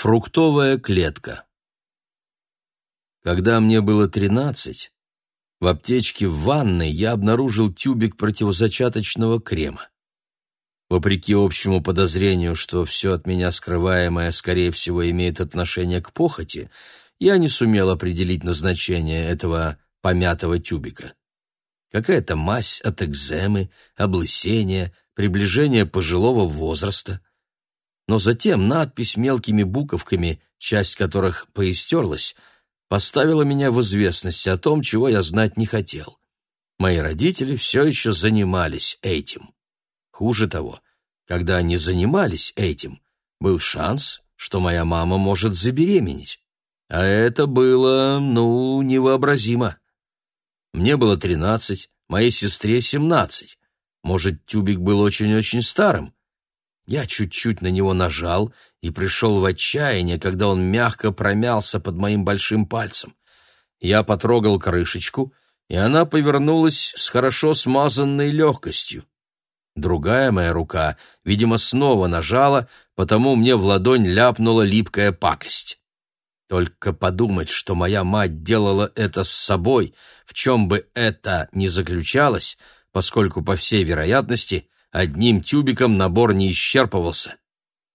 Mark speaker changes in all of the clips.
Speaker 1: Фруктовая клетка. Когда мне было тринадцать, в аптечке в ванной я обнаружил тюбик противозачаточного крема. Вопреки общему подозрению, что все от меня скрываемое, скорее всего, имеет отношение к похоти, я не сумел определить назначение этого помятого тюбика. Какая-то мазь от экземы, облысения, приближения пожилого возраста — но затем надпись мелкими буковками, часть которых поистерлась, поставила меня в известность о том, чего я знать не хотел. Мои родители все еще занимались этим. Хуже того, когда они занимались этим, был шанс, что моя мама может забеременеть. А это было, ну, невообразимо. Мне было тринадцать, моей сестре семнадцать. Может, тюбик был очень-очень старым, я чуть-чуть на него нажал и пришел в отчаяние, когда он мягко промялся под моим большим пальцем. Я потрогал крышечку, и она повернулась с хорошо смазанной легкостью. Другая моя рука, видимо, снова нажала, потому мне в ладонь ляпнула липкая пакость. Только подумать, что моя мать делала это с собой, в чем бы это ни заключалось, поскольку, по всей вероятности, одним тюбиком набор не исчерпывался.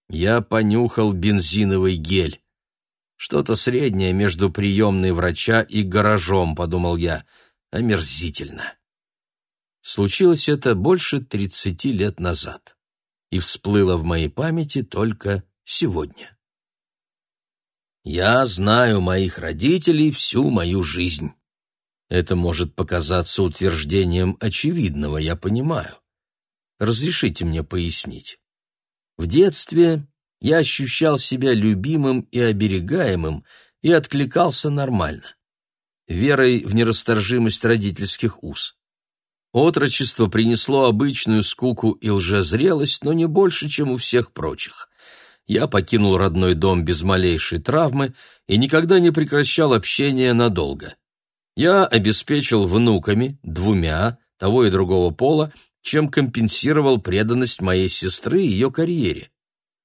Speaker 1: Я понюхал бензиновый гель. Что-то среднее между приемной врача и гаражом, подумал я. Омерзительно. Случилось это больше тридцати лет назад и всплыло в моей памяти только сегодня. Я знаю моих родителей всю мою жизнь. Это может показаться утверждением очевидного, я понимаю. Разрешите мне пояснить. В детстве я ощущал себя любимым и оберегаемым и откликался нормально. Верой в нерасторжимость родительских уз. Отрочество принесло обычную скуку и лжезрелость, но не больше, чем у всех прочих. Я покинул родной дом без малейшей травмы и никогда не прекращал общения надолго. Я обеспечил внуками, двумя, того и другого пола, чем компенсировал преданность моей сестры ее карьере.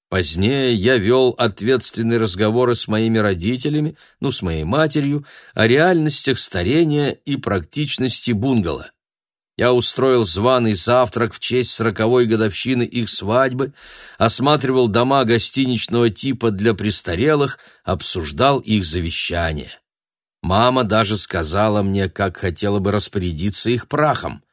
Speaker 1: Позднее я вел ответственные разговоры с моими родителями, ну, с моей матерью, о реальностях старения и практичности бунгало. Я устроил званый завтрак в честь сороковой годовщины их свадьбы, осматривал дома гостиничного типа для престарелых, обсуждал их завещание. Мама даже сказала мне, как хотела бы распорядиться их прахом.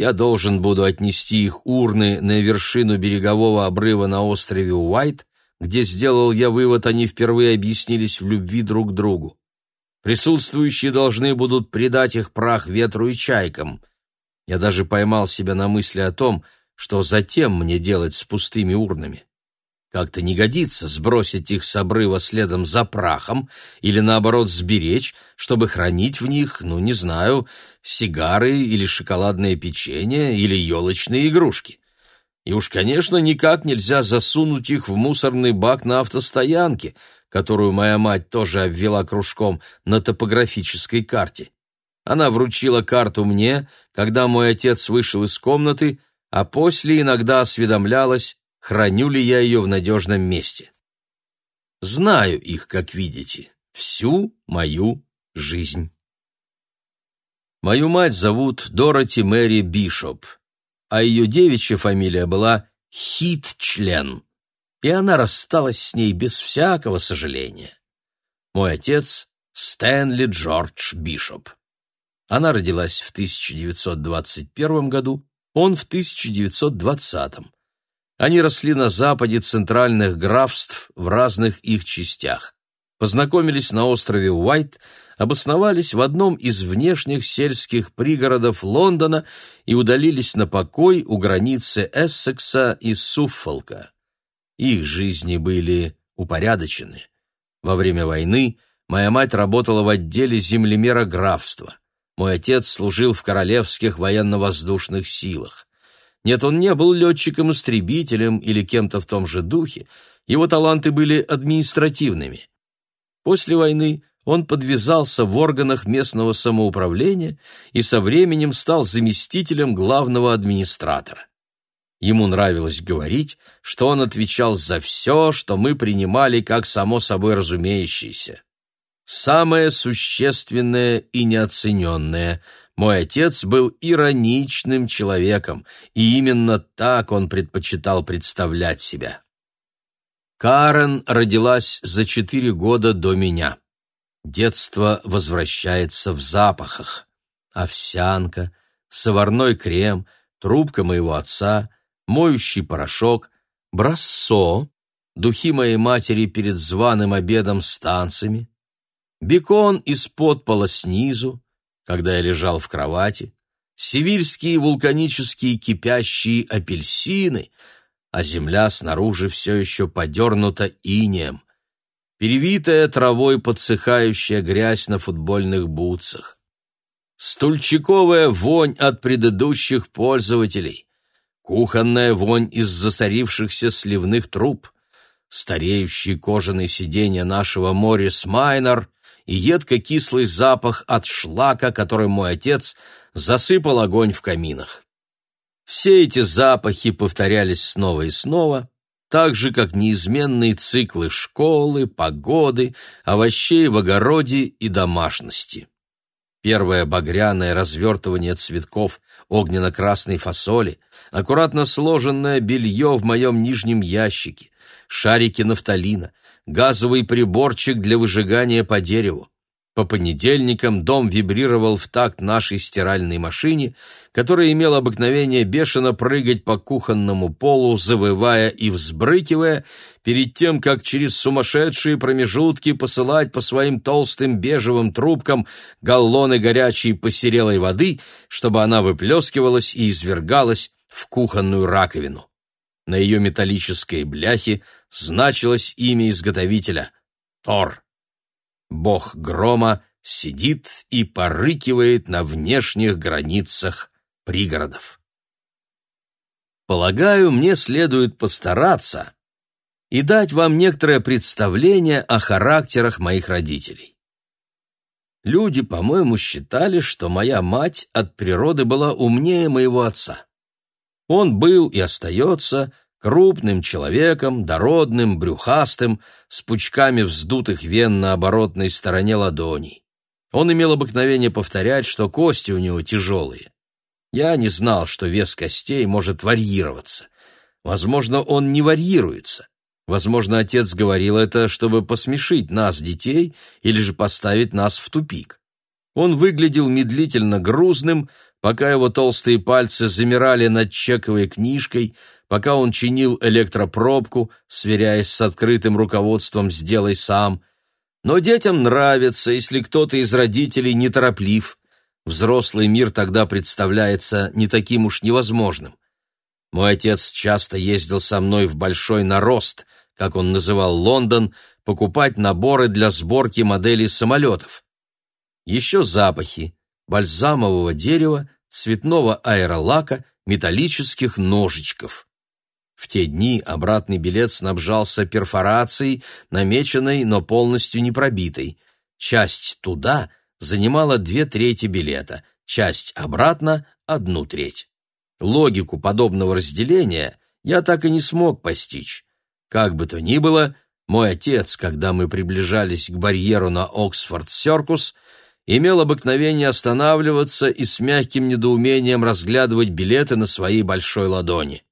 Speaker 1: Я должен буду отнести их урны на вершину берегового обрыва на острове Уайт, где, сделал я вывод, они впервые объяснились в любви друг к другу. Присутствующие должны будут предать их прах ветру и чайкам. Я даже поймал себя на мысли о том, что затем мне делать с пустыми урнами. Как-то не годится сбросить их с обрыва следом за прахом или, наоборот, сберечь, чтобы хранить в них, ну, не знаю, сигары или шоколадное печенье или елочные игрушки. И уж, конечно, никак нельзя засунуть их в мусорный бак на автостоянке, которую моя мать тоже обвела кружком на топографической карте. Она вручила карту мне, когда мой отец вышел из комнаты, а после иногда осведомлялась, храню ли я ее в надежном месте. Знаю их, как видите, всю мою жизнь. Мою мать зовут Дороти Мэри Бишоп, а ее девичья фамилия была Хит-член, и она рассталась с ней без всякого сожаления. Мой отец — Стэнли Джордж Бишоп. Она родилась в 1921 году, он в 1920. Они росли на западе центральных графств в разных их частях. Познакомились на острове Уайт, обосновались в одном из внешних сельских пригородов Лондона и удалились на покой у границы Эссекса и Суффолка. Их жизни были упорядочены. Во время войны моя мать работала в отделе землемера графства. Мой отец служил в королевских военно-воздушных силах. Нет, он не был летчиком-истребителем или кем-то в том же духе, его таланты были административными. После войны он подвязался в органах местного самоуправления и со временем стал заместителем главного администратора. Ему нравилось говорить, что он отвечал за все, что мы принимали как само собой разумеющееся. Самое существенное и неоцененное – мой отец был ироничным человеком, и именно так он предпочитал представлять себя. Карен родилась за четыре года до меня. Детство возвращается в запахах. Овсянка, соварной крем, трубка моего отца, моющий порошок, брассо, духи моей матери перед званым обедом с танцами, бекон из-под пола снизу, когда я лежал в кровати, сибирские вулканические кипящие апельсины, а земля снаружи все еще подернута инеем, перевитая травой подсыхающая грязь на футбольных бутсах, стульчиковая вонь от предыдущих пользователей, кухонная вонь из засорившихся сливных труб, стареющие кожаные сиденья нашего Морис Майнер — и едко-кислый запах от шлака, которым мой отец засыпал огонь в каминах. Все эти запахи повторялись снова и снова, так же, как неизменные циклы школы, погоды, овощей в огороде и домашности. Первое багряное развертывание цветков огненно-красной фасоли, аккуратно сложенное белье в моем нижнем ящике, шарики нафталина, газовый приборчик для выжигания по дереву. По понедельникам дом вибрировал в такт нашей стиральной машине, которая имела обыкновение бешено прыгать по кухонному полу, завывая и взбрыкивая, перед тем, как через сумасшедшие промежутки посылать по своим толстым бежевым трубкам галлоны горячей посерелой воды, чтобы она выплескивалась и извергалась в кухонную раковину. На ее металлической бляхе значилось имя изготовителя — Тор. Бог грома сидит и порыкивает на внешних границах пригородов. Полагаю, мне следует постараться и дать вам некоторое представление о характерах моих родителей. Люди, по-моему, считали, что моя мать от природы была умнее моего отца. Он был и остается крупным человеком, дородным, брюхастым, с пучками вздутых вен на оборотной стороне ладоней. Он имел обыкновение повторять, что кости у него тяжелые. Я не знал, что вес костей может варьироваться. Возможно, он не варьируется. Возможно, отец говорил это, чтобы посмешить нас, детей, или же поставить нас в тупик. Он выглядел медлительно грузным, пока его толстые пальцы замирали над чековой книжкой, пока он чинил электропробку, сверяясь с открытым руководством «сделай сам». Но детям нравится, если кто-то из родителей нетороплив. Взрослый мир тогда представляется не таким уж невозможным. Мой отец часто ездил со мной в большой нарост, как он называл Лондон, покупать наборы для сборки моделей самолетов. Еще запахи, бальзамового дерева, цветного аэролака, металлических ножичков. В те дни обратный билет снабжался перфорацией, намеченной, но полностью не пробитой. Часть туда занимала две трети билета, часть обратно — одну треть. Логику подобного разделения я так и не смог постичь. Как бы то ни было, мой отец, когда мы приближались к барьеру на Оксфорд-Серкус, имел обыкновение останавливаться и с мягким недоумением разглядывать билеты на своей большой ладони.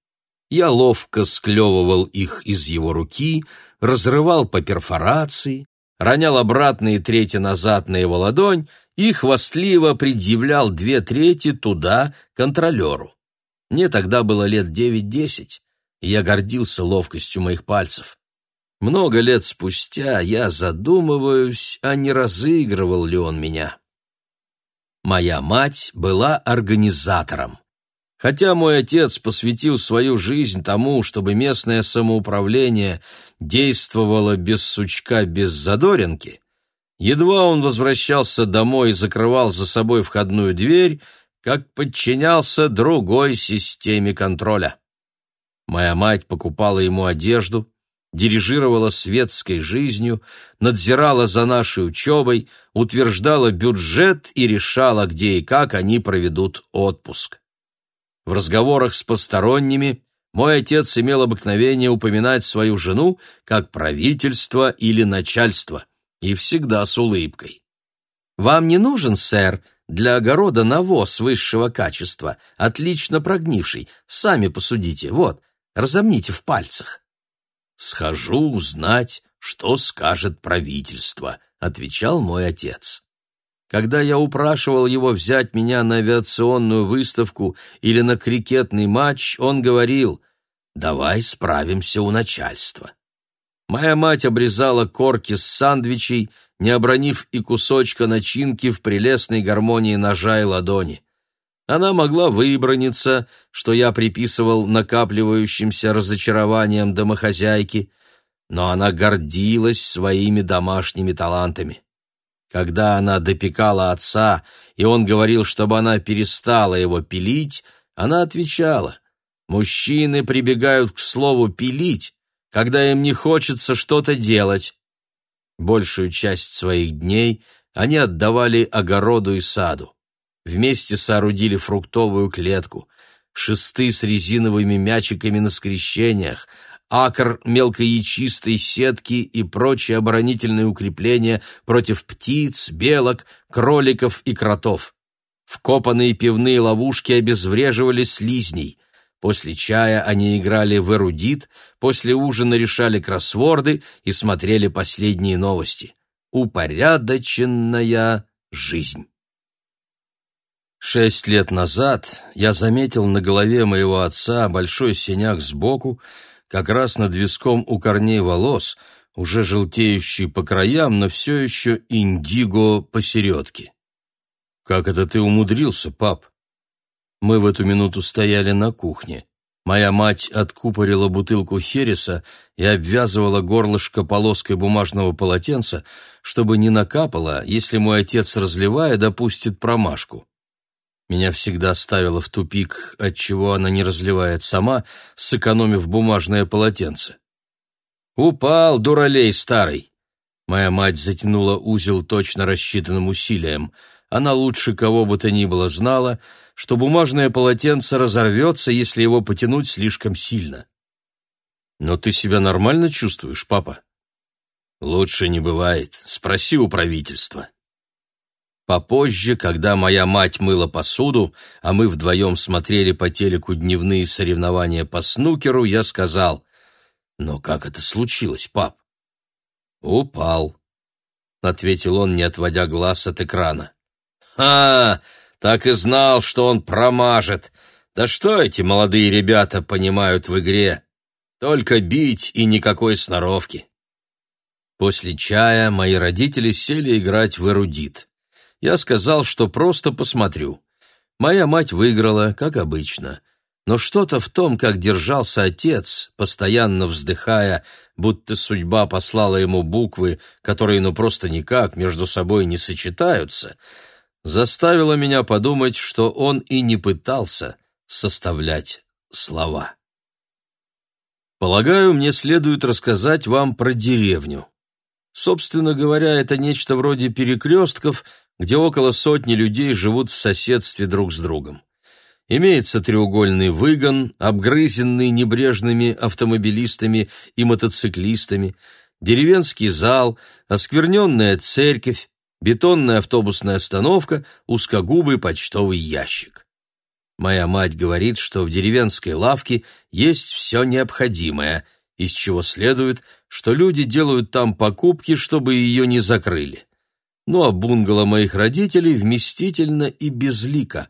Speaker 1: Я ловко склевывал их из его руки, разрывал по перфорации, ронял обратно и трети назад на его ладонь и хвастливо предъявлял две трети туда контролеру. Мне тогда было лет девять-десять, и я гордился ловкостью моих пальцев. Много лет спустя я задумываюсь, а не разыгрывал ли он меня. Моя мать была организатором. Хотя мой отец посвятил свою жизнь тому, чтобы местное самоуправление действовало без сучка, без задоринки, едва он возвращался домой и закрывал за собой входную дверь, как подчинялся другой системе контроля. Моя мать покупала ему одежду, дирижировала светской жизнью, надзирала за нашей учебой, утверждала бюджет и решала, где и как они проведут отпуск. В разговорах с посторонними мой отец имел обыкновение упоминать свою жену как правительство или начальство, и всегда с улыбкой. «Вам не нужен, сэр, для огорода навоз высшего качества, отлично прогнивший, сами посудите, вот, разомните в пальцах». «Схожу узнать, что скажет правительство», — отвечал мой отец. Когда я упрашивал его взять меня на авиационную выставку или на крикетный матч, он говорил «давай справимся у начальства». Моя мать обрезала корки с сандвичей, не обронив и кусочка начинки в прелестной гармонии ножа и ладони. Она могла выброниться, что я приписывал накапливающимся разочарованием домохозяйки, но она гордилась своими домашними талантами. Когда она допекала отца, и он говорил, чтобы она перестала его пилить, она отвечала, «Мужчины прибегают к слову «пилить», когда им не хочется что-то делать». Большую часть своих дней они отдавали огороду и саду. Вместе соорудили фруктовую клетку, шесты с резиновыми мячиками на скрещениях, акр мелкоячистой сетки и прочие оборонительные укрепления против птиц, белок, кроликов и кротов. Вкопанные пивные ловушки обезвреживали слизней. После чая они играли в эрудит, после ужина решали кроссворды и смотрели последние новости. Упорядоченная жизнь. Шесть лет назад я заметил на голове моего отца большой синяк сбоку, как раз над виском у корней волос, уже желтеющий по краям, но все еще индиго посередке. «Как это ты умудрился, пап?» Мы в эту минуту стояли на кухне. Моя мать откупорила бутылку хереса и обвязывала горлышко полоской бумажного полотенца, чтобы не накапало, если мой отец, разливая, допустит промашку. Меня всегда ставило в тупик, отчего она не разливает сама, сэкономив бумажное полотенце. «Упал, дуралей старый!» Моя мать затянула узел точно рассчитанным усилием. Она лучше кого бы то ни было знала, что бумажное полотенце разорвется, если его потянуть слишком сильно. «Но ты себя нормально чувствуешь, папа?» «Лучше не бывает. Спроси у правительства». Попозже, когда моя мать мыла посуду, а мы вдвоем смотрели по телеку дневные соревнования по снукеру, я сказал, «Но как это случилось, пап?» «Упал», — ответил он, не отводя глаз от экрана. «Ха! Так и знал, что он промажет. Да что эти молодые ребята понимают в игре? Только бить и никакой сноровки». После чая мои родители сели играть в эрудит. Я сказал, что просто посмотрю. Моя мать выиграла, как обычно. Но что-то в том, как держался отец, постоянно вздыхая, будто судьба послала ему буквы, которые ну просто никак между собой не сочетаются, заставило меня подумать, что он и не пытался составлять слова. Полагаю, мне следует рассказать вам про деревню. Собственно говоря, это нечто вроде перекрестков, где около сотни людей живут в соседстве друг с другом. Имеется треугольный выгон, обгрызенный небрежными автомобилистами и мотоциклистами, деревенский зал, оскверненная церковь, бетонная автобусная остановка, узкогубый почтовый ящик. Моя мать говорит, что в деревенской лавке есть все необходимое, из чего следует, что люди делают там покупки, чтобы ее не закрыли. Ну а бунгало моих родителей вместительно и безлико.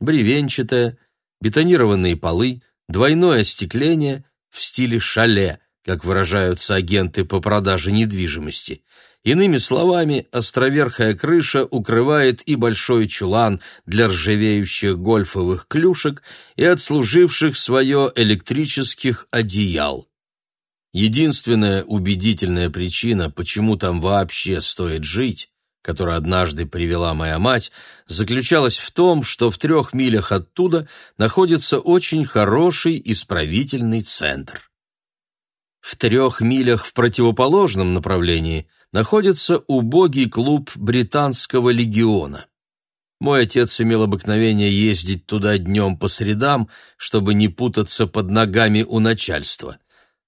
Speaker 1: Бревенчатое, бетонированные полы, двойное остекление в стиле шале, как выражаются агенты по продаже недвижимости. Иными словами, островерхая крыша укрывает и большой чулан для ржавеющих гольфовых клюшек и отслуживших свое электрических одеял. Единственная убедительная причина, почему там вообще стоит жить, которую однажды привела моя мать, заключалась в том, что в трех милях оттуда находится очень хороший исправительный центр. В трех милях в противоположном направлении находится убогий клуб британского легиона. Мой отец имел обыкновение ездить туда днем по средам, чтобы не путаться под ногами у начальства.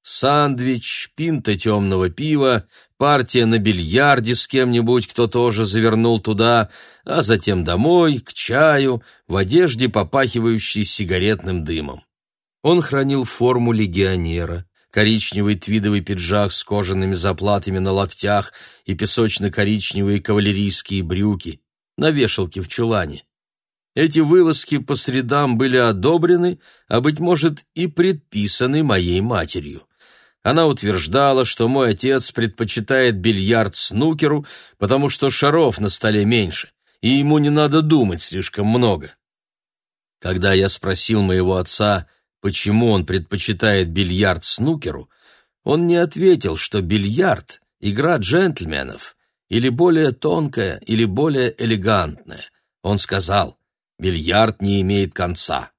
Speaker 1: Сандвич, пинта темного пива, партия на бильярде с кем-нибудь, кто тоже завернул туда, а затем домой, к чаю, в одежде, попахивающей сигаретным дымом. Он хранил форму легионера, коричневый твидовый пиджак с кожаными заплатами на локтях и песочно-коричневые кавалерийские брюки на вешалке в чулане. Эти вылазки по средам были одобрены, а, быть может, и предписаны моей матерью. Она утверждала, что мой отец предпочитает бильярд снукеру, потому что шаров на столе меньше, и ему не надо думать слишком много. Когда я спросил моего отца, почему он предпочитает бильярд снукеру, он не ответил, что бильярд — игра джентльменов, или более тонкая, или более элегантная. Он сказал, бильярд не имеет конца.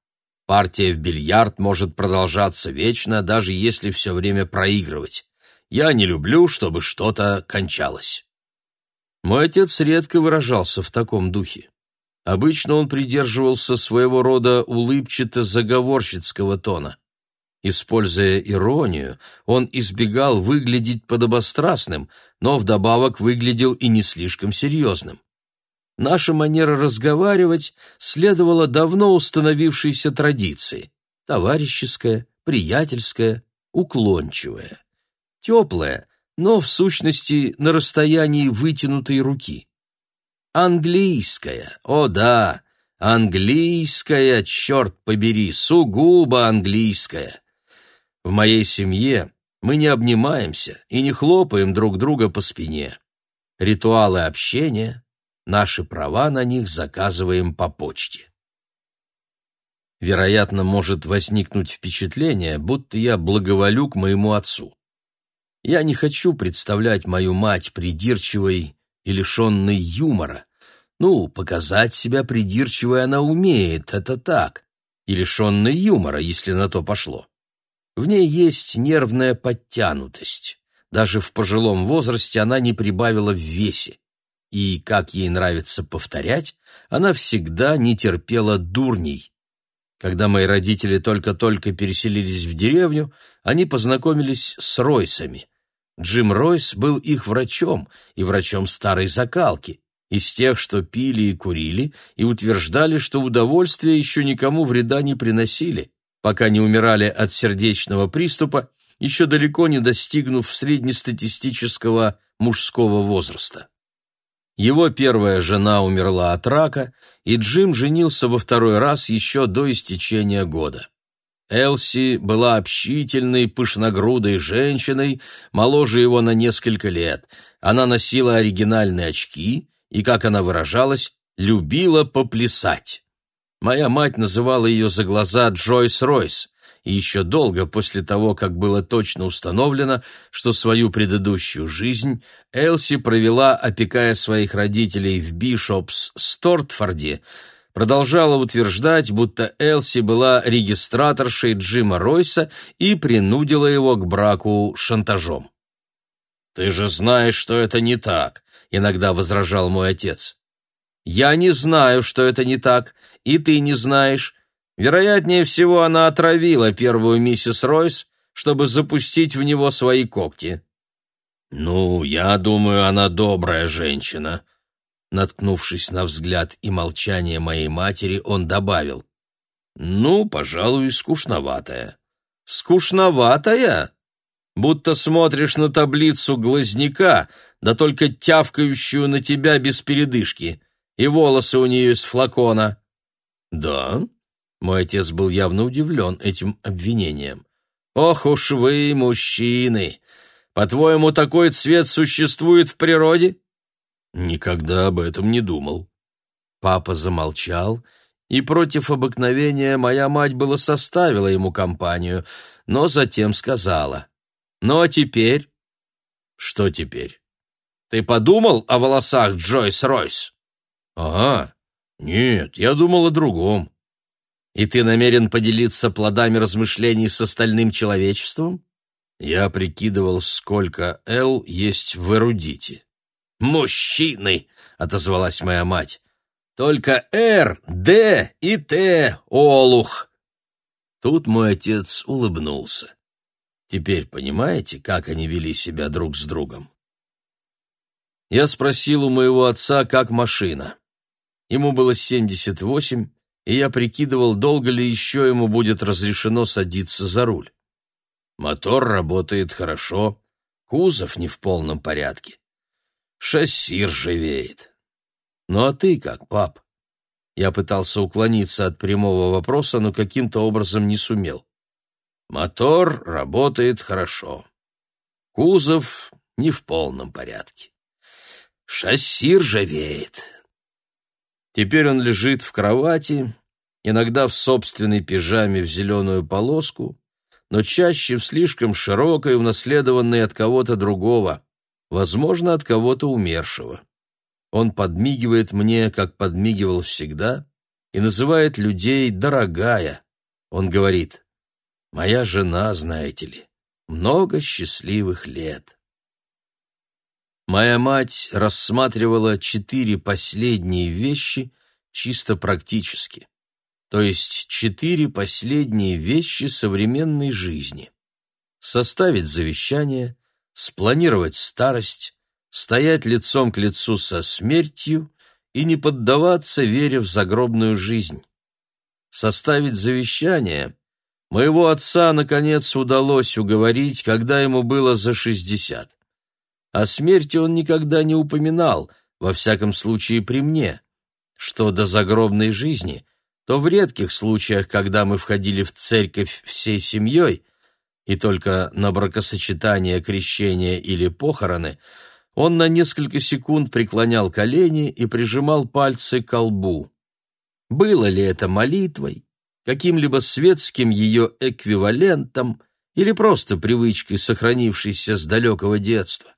Speaker 1: Партия в бильярд может продолжаться вечно, даже если все время проигрывать. Я не люблю, чтобы что-то кончалось. Мой отец редко выражался в таком духе. Обычно он придерживался своего рода улыбчато-заговорщицкого тона. Используя иронию, он избегал выглядеть подобострастным, но вдобавок выглядел и не слишком серьезным. Наша манера разговаривать следовала давно установившейся традиции. Товарищеская, приятельская, уклончивая. Теплая, но в сущности на расстоянии вытянутой руки. Английская, о да, английская, черт побери, сугубо английская. В моей семье мы не обнимаемся и не хлопаем друг друга по спине. Ритуалы общения, Наши права на них заказываем по почте. Вероятно, может возникнуть впечатление, будто я благоволю к моему отцу. Я не хочу представлять мою мать придирчивой и лишенной юмора. Ну, показать себя придирчивой она умеет, это так, и лишенной юмора, если на то пошло. В ней есть нервная подтянутость. Даже в пожилом возрасте она не прибавила в весе и, как ей нравится повторять, она всегда не терпела дурней. Когда мои родители только-только переселились в деревню, они познакомились с Ройсами. Джим Ройс был их врачом и врачом старой закалки, из тех, что пили и курили, и утверждали, что удовольствие еще никому вреда не приносили, пока не умирали от сердечного приступа, еще далеко не достигнув среднестатистического мужского возраста. Его первая жена умерла от рака, и Джим женился во второй раз еще до истечения года. Элси была общительной, пышногрудой женщиной, моложе его на несколько лет. Она носила оригинальные очки и, как она выражалась, любила поплясать. Моя мать называла ее за глаза Джойс Ройс, и еще долго после того, как было точно установлено, что свою предыдущую жизнь Элси провела, опекая своих родителей в Бишопс-Стортфорде, продолжала утверждать, будто Элси была регистраторшей Джима Ройса и принудила его к браку шантажом. «Ты же знаешь, что это не так», — иногда возражал мой отец. «Я не знаю, что это не так, и ты не знаешь, Вероятнее всего, она отравила первую миссис Ройс, чтобы запустить в него свои когти. «Ну, я думаю, она добрая женщина». Наткнувшись на взгляд и молчание моей матери, он добавил. «Ну, пожалуй, скучноватая». «Скучноватая?» Будто смотришь на таблицу глазняка, да только тявкающую на тебя без передышки, и волосы у нее из флакона. «Да?» Мой отец был явно удивлен этим обвинением. «Ох уж вы, мужчины! По-твоему, такой цвет существует в природе?» «Никогда об этом не думал». Папа замолчал, и против обыкновения моя мать было составила ему компанию, но затем сказала. «Ну а теперь?» «Что теперь?» «Ты подумал о волосах Джойс Ройс?» «Ага, нет, я думал о другом». И ты намерен поделиться плодами размышлений с остальным человечеством? Я прикидывал, сколько «Л» есть в эрудите. «Мужчины!» — отозвалась моя мать. Только Р, Д и Т, Олух. Тут мой отец улыбнулся. Теперь понимаете, как они вели себя друг с другом? Я спросил у моего отца, как машина. Ему было 78, и я прикидывал, долго ли еще ему будет разрешено садиться за руль. Мотор работает хорошо, кузов не в полном порядке. Шасси ржавеет. Ну а ты как, пап? Я пытался уклониться от прямого вопроса, но каким-то образом не сумел. Мотор работает хорошо. Кузов не в полном порядке. Шасси ржавеет. Теперь он лежит в кровати, иногда в собственной пижаме в зеленую полоску, но чаще в слишком широкой, унаследованной от кого-то другого, возможно, от кого-то умершего. Он подмигивает мне, как подмигивал всегда, и называет людей «дорогая». Он говорит «Моя жена, знаете ли, много счастливых лет». Моя мать рассматривала четыре последние вещи чисто практически, то есть четыре последние вещи современной жизни. Составить завещание, спланировать старость, стоять лицом к лицу со смертью и не поддаваться вере в загробную жизнь. Составить завещание моего отца, наконец, удалось уговорить, когда ему было за шестьдесят. О смерти он никогда не упоминал, во всяком случае при мне. Что до загробной жизни, то в редких случаях, когда мы входили в церковь всей семьей, и только на бракосочетание, крещение или похороны, он на несколько секунд преклонял колени и прижимал пальцы к лбу. Было ли это молитвой, каким-либо светским ее эквивалентом или просто привычкой, сохранившейся с далекого детства?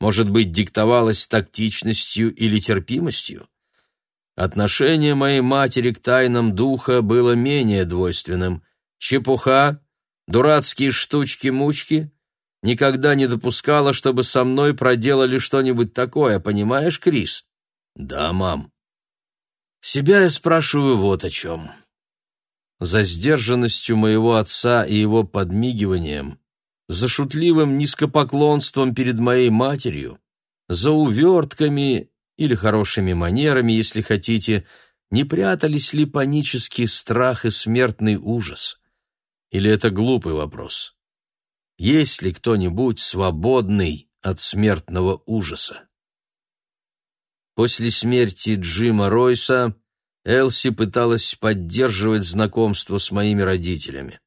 Speaker 1: Может быть, диктовалось тактичностью или терпимостью? Отношение моей матери к тайнам духа было менее двойственным. Чепуха, дурацкие штучки-мучки никогда не допускала, чтобы со мной проделали что-нибудь такое, понимаешь, Крис? Да, мам. Себя я спрашиваю вот о чем. За сдержанностью моего отца и его подмигиванием за шутливым низкопоклонством перед моей матерью, за увертками или хорошими манерами, если хотите, не прятались ли панический страх и смертный ужас? Или это глупый вопрос? Есть ли кто-нибудь свободный от смертного ужаса? После смерти Джима Ройса Элси пыталась поддерживать знакомство с моими родителями.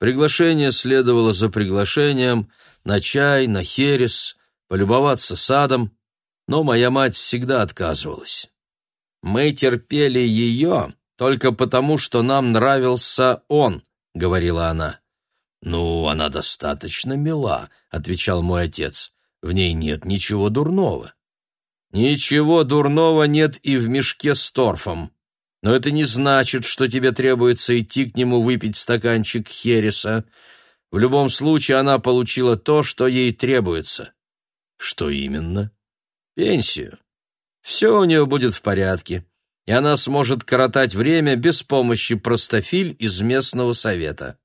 Speaker 1: Приглашение следовало за приглашением, на чай, на херес, полюбоваться садом, но моя мать всегда отказывалась. «Мы терпели ее только потому, что нам нравился он», — говорила она. «Ну, она достаточно мила», — отвечал мой отец. «В ней нет ничего дурного». «Ничего дурного нет и в мешке с торфом», но это не значит, что тебе требуется идти к нему выпить стаканчик хереса. В любом случае она получила то, что ей требуется. Что именно? Пенсию. Все у нее будет в порядке, и она сможет коротать время без помощи простофиль из местного совета.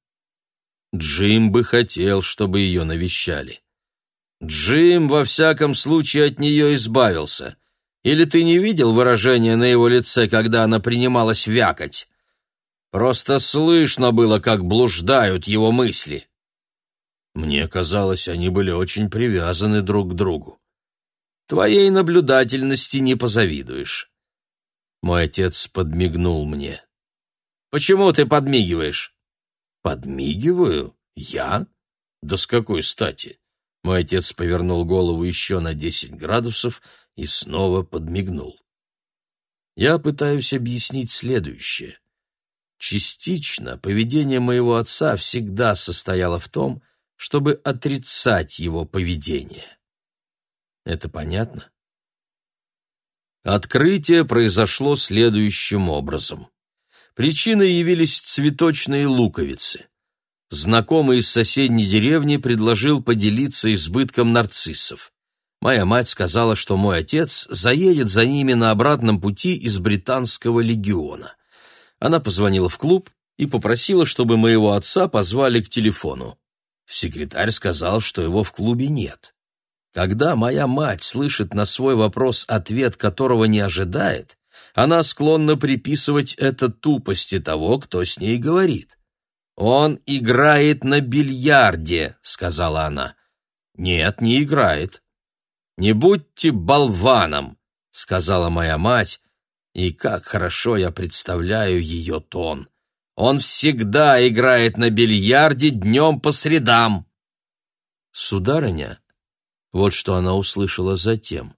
Speaker 1: Джим бы хотел, чтобы ее навещали. Джим, во всяком случае, от нее избавился — или ты не видел выражения на его лице, когда она принималась вякать? Просто слышно было, как блуждают его мысли. Мне казалось, они были очень привязаны друг к другу. Твоей наблюдательности не позавидуешь. Мой отец подмигнул мне. Почему ты подмигиваешь? Подмигиваю? Я? Да с какой стати? Мой отец повернул голову еще на десять градусов и снова подмигнул. Я пытаюсь объяснить следующее. Частично поведение моего отца всегда состояло в том, чтобы отрицать его поведение. Это понятно? Открытие произошло следующим образом. Причиной явились цветочные луковицы. Знакомый из соседней деревни предложил поделиться избытком нарциссов. Моя мать сказала, что мой отец заедет за ними на обратном пути из британского легиона. Она позвонила в клуб и попросила, чтобы моего отца позвали к телефону. Секретарь сказал, что его в клубе нет. Когда моя мать слышит на свой вопрос ответ, которого не ожидает, она склонна приписывать это тупости того, кто с ней говорит. «Он играет на бильярде», — сказала она. «Нет, не играет». «Не будьте болваном», — сказала моя мать, и как хорошо я представляю ее тон. «Он всегда играет на бильярде днем по средам». «Сударыня», вот что она услышала затем.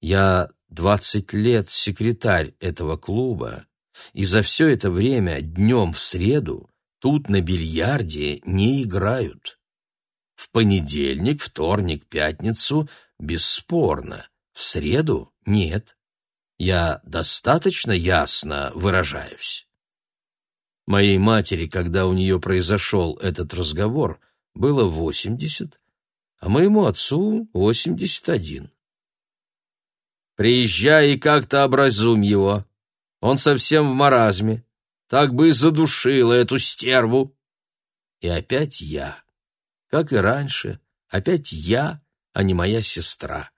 Speaker 1: «Я двадцать лет секретарь этого клуба, и за все это время днем в среду тут на бильярде не играют. В понедельник, вторник, пятницу бесспорно, в среду нет. Я достаточно ясно выражаюсь». Моей матери, когда у нее произошел этот разговор, было восемьдесят, а моему отцу восемьдесят один. Приезжай и как-то образум его. Он совсем в маразме. Так бы и задушила эту стерву. И опять я. Как и раньше, опять я, а не моя сестра.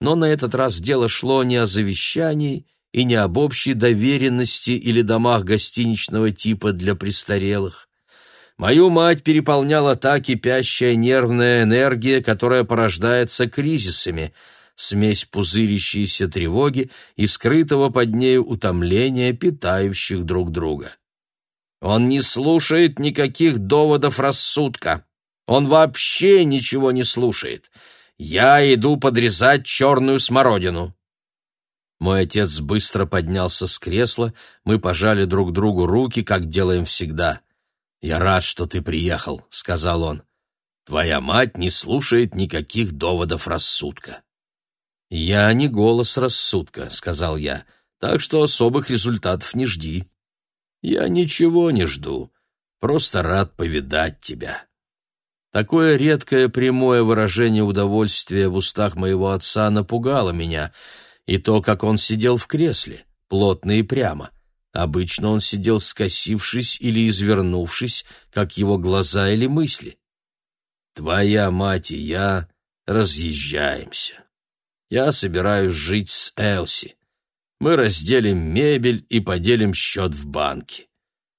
Speaker 1: Но на этот раз дело шло не о завещании и не об общей доверенности или домах гостиничного типа для престарелых. Мою мать переполняла та кипящая нервная энергия, которая порождается кризисами, смесь пузырящейся тревоги и скрытого под нею утомления, питающих друг друга. Он не слушает никаких доводов рассудка. Он вообще ничего не слушает. Я иду подрезать черную смородину. Мой отец быстро поднялся с кресла, мы пожали друг другу руки, как делаем всегда. «Я рад, что ты приехал», — сказал он. «Твоя мать не слушает никаких доводов рассудка». «Я не голос рассудка», — сказал я, «так что особых результатов не жди». «Я ничего не жду, просто рад повидать тебя». Такое редкое прямое выражение удовольствия в устах моего отца напугало меня, и то, как он сидел в кресле, плотно и прямо — Обычно он сидел скосившись или извернувшись, как его глаза или мысли. «Твоя мать и я разъезжаемся. Я собираюсь жить с Элси. Мы разделим мебель и поделим счет в банке.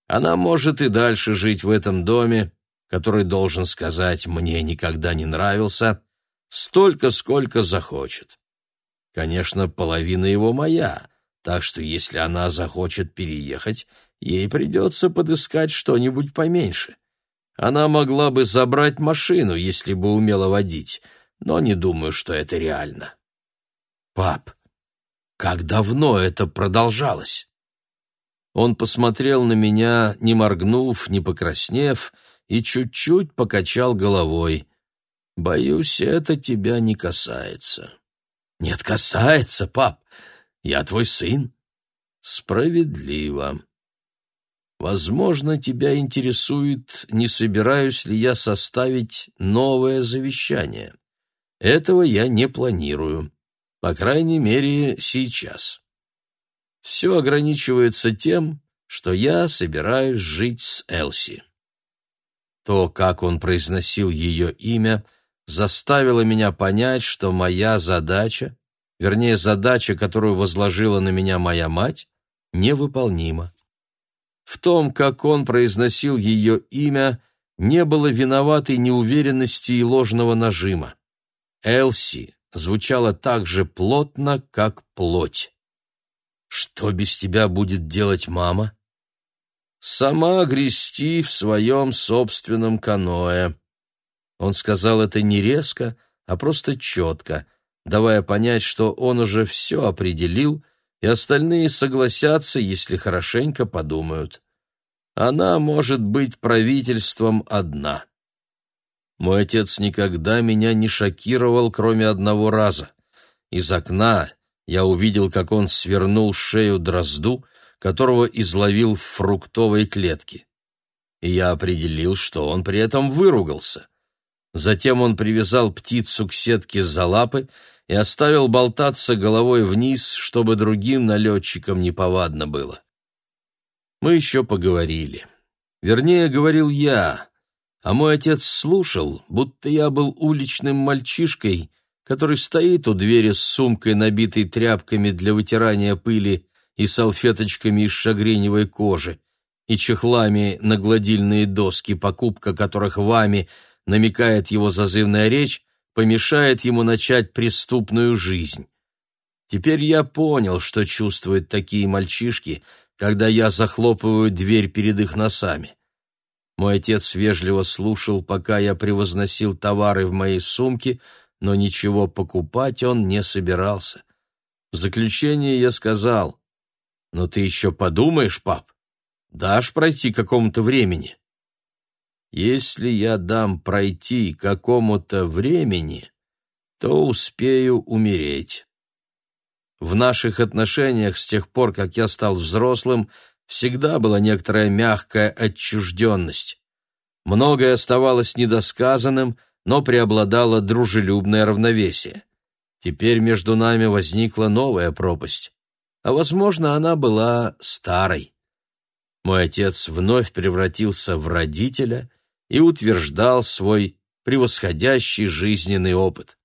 Speaker 1: Она может и дальше жить в этом доме, который, должен сказать, мне никогда не нравился, столько, сколько захочет. Конечно, половина его моя, так что если она захочет переехать, ей придется подыскать что-нибудь поменьше. Она могла бы забрать машину, если бы умела водить, но не думаю, что это реально. Пап, как давно это продолжалось? Он посмотрел на меня, не моргнув, не покраснев, и чуть-чуть покачал головой. Боюсь, это тебя не касается. Нет, касается, пап. Я твой сын. Справедливо. Возможно, тебя интересует, не собираюсь ли я составить новое завещание. Этого я не планирую, по крайней мере, сейчас. Все ограничивается тем, что я собираюсь жить с Элси. То, как он произносил ее имя, заставило меня понять, что моя задача вернее, задача, которую возложила на меня моя мать, невыполнима. В том, как он произносил ее имя, не было виноватой неуверенности и ложного нажима. Элси звучало так же плотно, как плоть. «Что без тебя будет делать мама?» «Сама грести в своем собственном каноэ». Он сказал это не резко, а просто четко — давая понять, что он уже все определил, и остальные согласятся, если хорошенько подумают. Она может быть правительством одна. Мой отец никогда меня не шокировал, кроме одного раза. Из окна я увидел, как он свернул шею дрозду, которого изловил в фруктовой клетке. И я определил, что он при этом выругался. Затем он привязал птицу к сетке за лапы и оставил болтаться головой вниз, чтобы другим налетчикам неповадно было. Мы еще поговорили. Вернее, говорил я, а мой отец слушал, будто я был уличным мальчишкой, который стоит у двери с сумкой, набитой тряпками для вытирания пыли и салфеточками из шагреневой кожи, и чехлами на гладильные доски, покупка которых вами, намекает его зазывная речь, помешает ему начать преступную жизнь. Теперь я понял, что чувствуют такие мальчишки, когда я захлопываю дверь перед их носами. Мой отец вежливо слушал, пока я превозносил товары в моей сумке, но ничего покупать он не собирался. В заключение я сказал, «Ну ты еще подумаешь, пап, дашь пройти какому-то времени?» «Если я дам пройти какому-то времени, то успею умереть». В наших отношениях с тех пор, как я стал взрослым, всегда была некоторая мягкая отчужденность. Многое оставалось недосказанным — но преобладало дружелюбное равновесие. Теперь между нами возникла новая пропасть, а, возможно, она была старой. Мой отец вновь превратился в родителя и утверждал свой превосходящий жизненный опыт.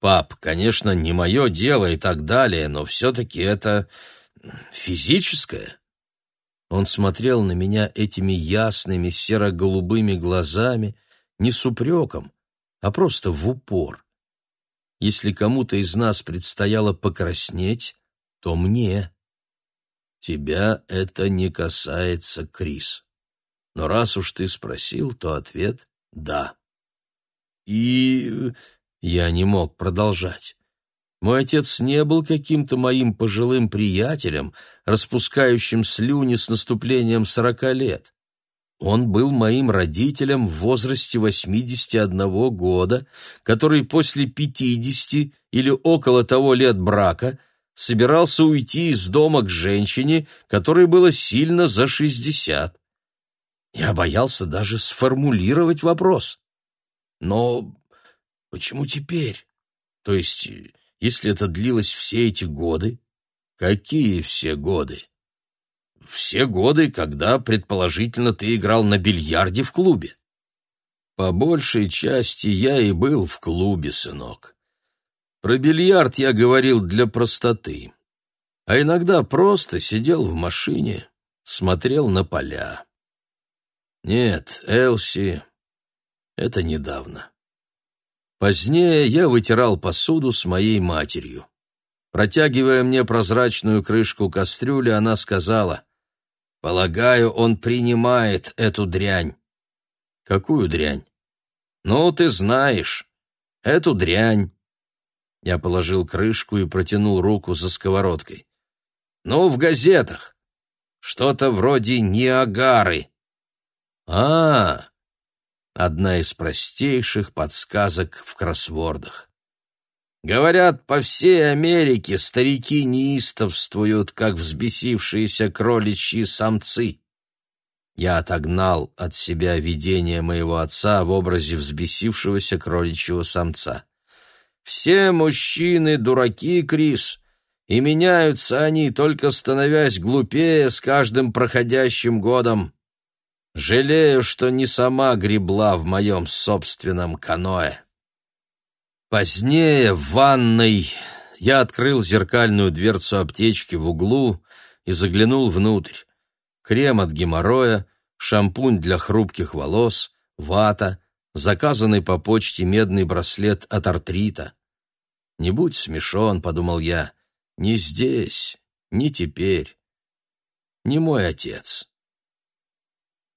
Speaker 1: «Пап, конечно, не мое дело и так далее, но все-таки это физическое». Он смотрел на меня этими ясными серо-голубыми глазами, не с упреком, а просто в упор. Если кому-то из нас предстояло покраснеть, то мне. Тебя это не касается, Крис. Но раз уж ты спросил, то ответ — да. И я не мог продолжать. Мой отец не был каким-то моим пожилым приятелем, распускающим слюни с наступлением сорока лет. Он был моим родителем в возрасте 81 года, который после 50 или около того лет брака собирался уйти из дома к женщине, которой было сильно за 60. Я боялся даже сформулировать вопрос. Но почему теперь? То есть, если это длилось все эти годы? Какие все годы? все годы, когда, предположительно, ты играл на бильярде в клубе. По большей части я и был в клубе, сынок. Про бильярд я говорил для простоты, а иногда просто сидел в машине, смотрел на поля. Нет, Элси, это недавно. Позднее я вытирал посуду с моей матерью. Протягивая мне прозрачную крышку кастрюли, она сказала, Полагаю, он принимает эту дрянь. Какую дрянь? Ну, ты знаешь, эту дрянь. Я положил крышку и протянул руку за сковородкой. Ну, в газетах. Что-то вроде Ниагары. А, -а, -а одна из простейших подсказок в кроссвордах. Говорят, по всей Америке старики неистовствуют, как взбесившиеся кроличьи самцы. Я отогнал от себя видение моего отца в образе взбесившегося кроличьего самца. Все мужчины дураки, Крис, и меняются они, только становясь глупее с каждым проходящим годом. Жалею, что не сама гребла в моем собственном каноэ. Позднее в ванной я открыл зеркальную дверцу аптечки в углу и заглянул внутрь. Крем от геморроя, шампунь для хрупких волос, вата, заказанный по почте медный браслет от артрита. «Не будь смешон», — подумал я, — «не здесь, не теперь, не мой отец».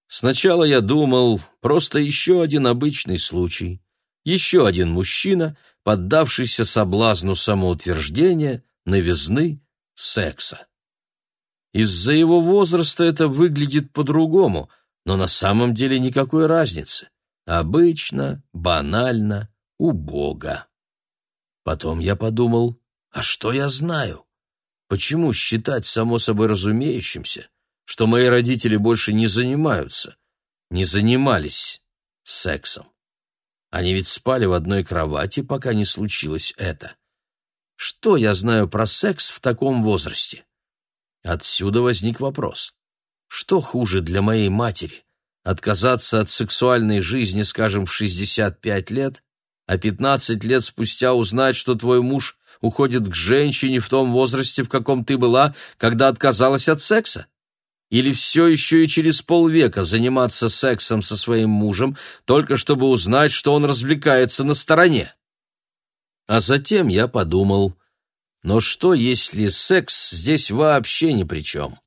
Speaker 1: Сначала я думал, просто еще один обычный случай — еще один мужчина, поддавшийся соблазну самоутверждения, новизны, секса. Из-за его возраста это выглядит по-другому, но на самом деле никакой разницы. Обычно, банально, убого. Потом я подумал, а что я знаю? Почему считать само собой разумеющимся, что мои родители больше не занимаются, не занимались сексом? Они ведь спали в одной кровати, пока не случилось это. Что я знаю про секс в таком возрасте? Отсюда возник вопрос. Что хуже для моей матери? Отказаться от сексуальной жизни, скажем, в 65 лет, а 15 лет спустя узнать, что твой муж уходит к женщине в том возрасте, в каком ты была, когда отказалась от секса? Или все еще и через полвека заниматься сексом со своим мужем, только чтобы узнать, что он развлекается на стороне? А затем я подумал, но что, если секс здесь вообще ни при чем?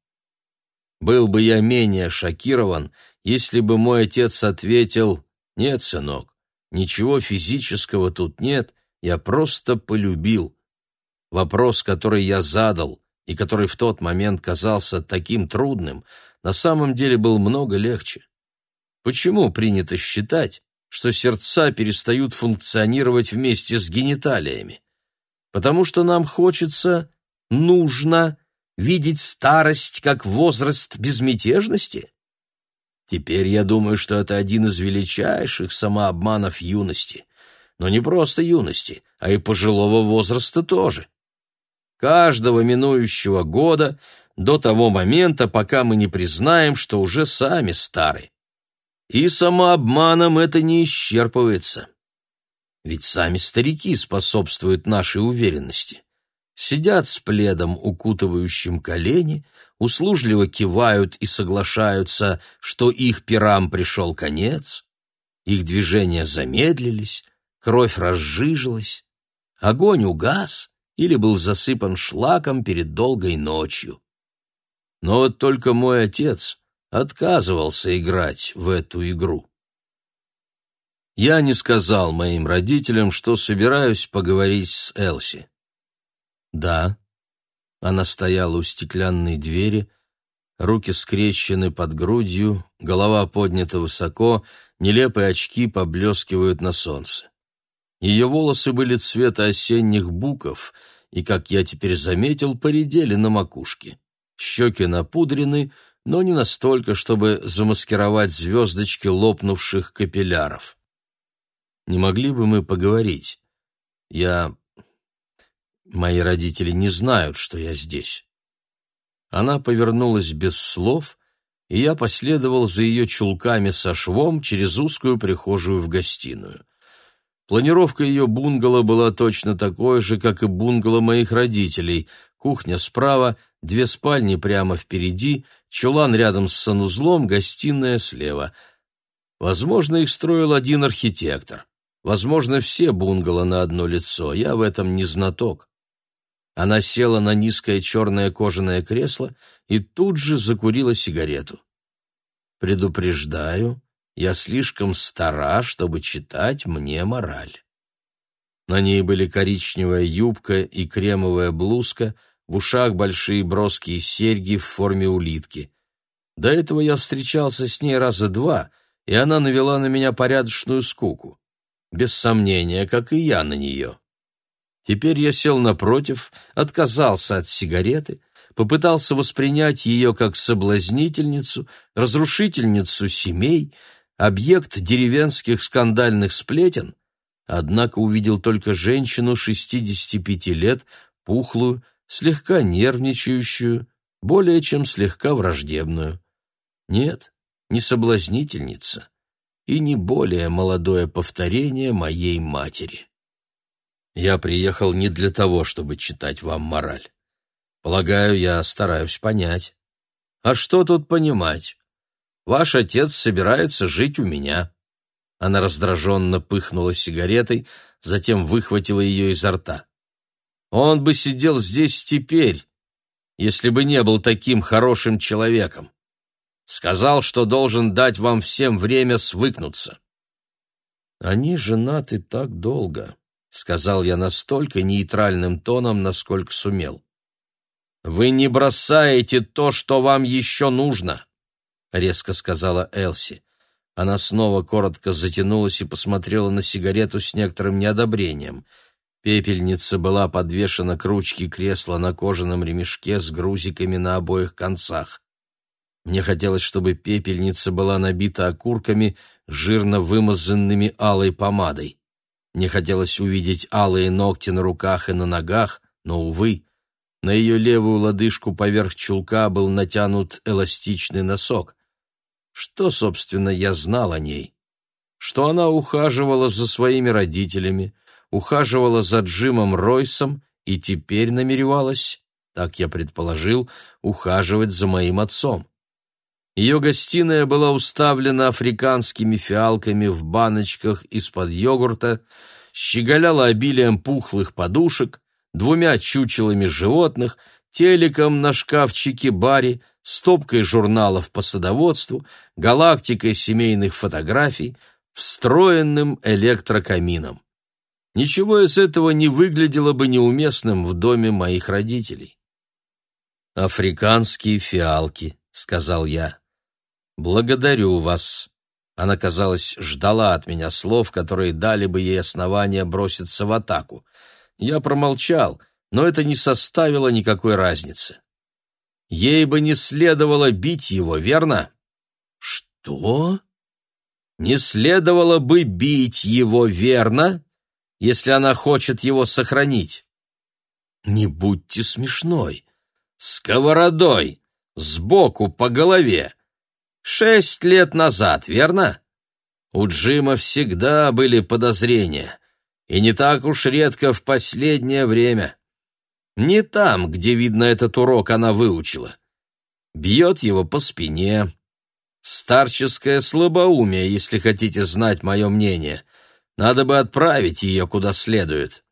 Speaker 1: Был бы я менее шокирован, если бы мой отец ответил «Нет, сынок, ничего физического тут нет, я просто полюбил». Вопрос, который я задал и который в тот момент казался таким трудным, на самом деле был много легче. Почему принято считать, что сердца перестают функционировать вместе с гениталиями? Потому что нам хочется, нужно видеть старость как возраст безмятежности? Теперь я думаю, что это один из величайших самообманов юности. Но не просто юности, а и пожилого возраста тоже каждого минующего года до того момента, пока мы не признаем, что уже сами стары. И самообманом это не исчерпывается. Ведь сами старики способствуют нашей уверенности. Сидят с пледом, укутывающим колени, услужливо кивают и соглашаются, что их пирам пришел конец, их движения замедлились, кровь разжижилась, огонь угас, или был засыпан шлаком перед долгой ночью. Но вот только мой отец отказывался играть в эту игру. Я не сказал моим родителям, что собираюсь поговорить с Элси. Да, она стояла у стеклянной двери, руки скрещены под грудью, голова поднята высоко, нелепые очки поблескивают на солнце. Ее волосы были цвета осенних буков и, как я теперь заметил, поредели на макушке. Щеки напудрены, но не настолько, чтобы замаскировать звездочки лопнувших капилляров. Не могли бы мы поговорить? Я... Мои родители не знают, что я здесь. Она повернулась без слов, и я последовал за ее чулками со швом через узкую прихожую в гостиную. Планировка ее бунгало была точно такой же, как и бунгало моих родителей. Кухня справа, две спальни прямо впереди, чулан рядом с санузлом, гостиная слева. Возможно, их строил один архитектор. Возможно, все бунгало на одно лицо, я в этом не знаток. Она села на низкое черное кожаное кресло и тут же закурила сигарету. «Предупреждаю, я слишком стара, чтобы читать мне мораль. На ней были коричневая юбка и кремовая блузка, в ушах большие броские серьги в форме улитки. До этого я встречался с ней раза два, и она навела на меня порядочную скуку. Без сомнения, как и я на нее. Теперь я сел напротив, отказался от сигареты, попытался воспринять ее как соблазнительницу, разрушительницу семей, объект деревенских скандальных сплетен, однако увидел только женщину 65 лет, пухлую, слегка нервничающую, более чем слегка враждебную. Нет, не соблазнительница и не более молодое повторение моей матери. Я приехал не для того, чтобы читать вам мораль. Полагаю, я стараюсь понять. А что тут понимать? Ваш отец собирается жить у меня». Она раздраженно пыхнула сигаретой, затем выхватила ее изо рта. «Он бы сидел здесь теперь, если бы не был таким хорошим человеком. Сказал, что должен дать вам всем время свыкнуться». «Они женаты так долго», — сказал я настолько нейтральным тоном, насколько сумел. «Вы не бросаете то, что вам еще нужно резко сказала Элси. Она снова коротко затянулась и посмотрела на сигарету с некоторым неодобрением. Пепельница была подвешена к ручке кресла на кожаном ремешке с грузиками на обоих концах. Мне хотелось, чтобы пепельница была набита окурками, жирно вымазанными алой помадой. Мне хотелось увидеть алые ногти на руках и на ногах, но, увы, на ее левую лодыжку поверх чулка был натянут эластичный носок. Что, собственно, я знал о ней? Что она ухаживала за своими родителями, ухаживала за Джимом Ройсом и теперь намеревалась, так я предположил, ухаживать за моим отцом. Ее гостиная была уставлена африканскими фиалками в баночках из-под йогурта, щеголяла обилием пухлых подушек, двумя чучелами животных, телеком на шкафчике баре, стопкой журналов по садоводству, галактикой семейных фотографий, встроенным электрокамином. Ничего из этого не выглядело бы неуместным в доме моих родителей. «Африканские фиалки», — сказал я. «Благодарю вас». Она, казалось, ждала от меня слов, которые дали бы ей основания броситься в атаку. Я промолчал, но это не составило никакой разницы. Ей бы не следовало бить его, верно? Что? Не следовало бы бить его, верно, если она хочет его сохранить? Не будьте смешной. Сковородой, сбоку по голове. Шесть лет назад, верно? У Джима всегда были подозрения и не так уж редко в последнее время. Не там, где, видно, этот урок она выучила. Бьет его по спине. Старческое слабоумие, если хотите знать мое мнение. Надо бы отправить ее куда следует.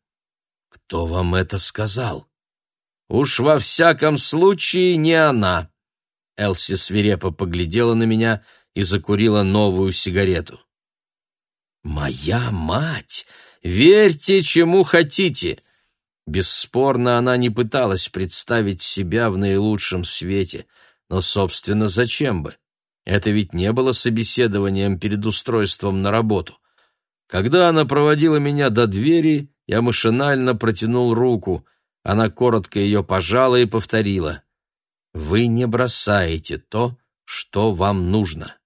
Speaker 1: Кто вам это сказал? Уж во всяком случае не она. Элси свирепо поглядела на меня и закурила новую сигарету. «Моя мать! Верьте, чему хотите!» Бесспорно, она не пыталась представить себя в наилучшем свете, но, собственно, зачем бы? Это ведь не было собеседованием перед устройством на работу. Когда она проводила меня до двери, я машинально протянул руку. Она коротко ее пожала и повторила. «Вы не бросаете то, что вам нужно».